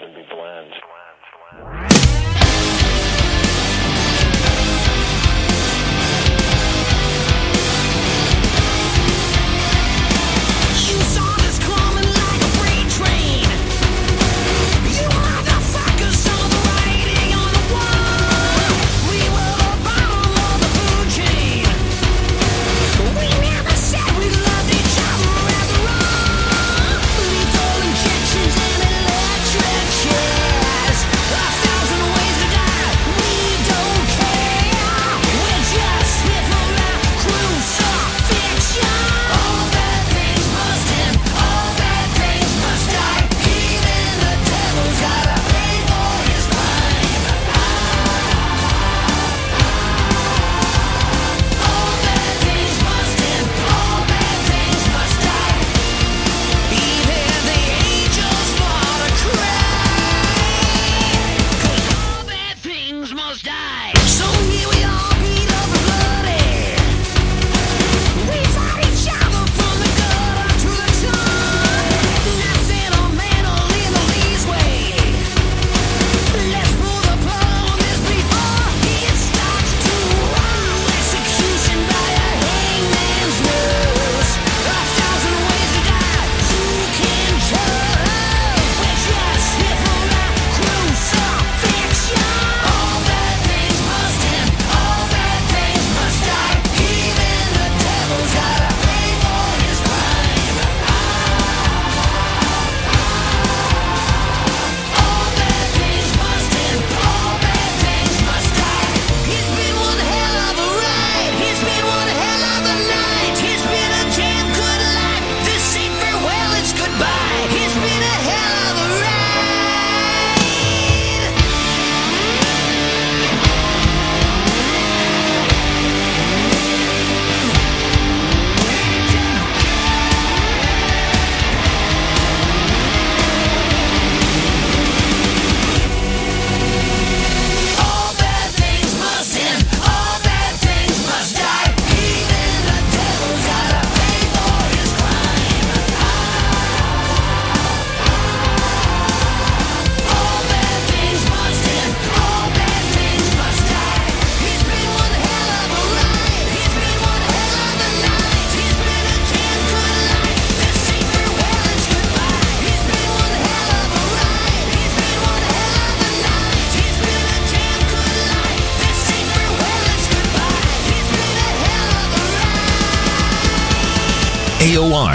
would be bland. bland, You AOR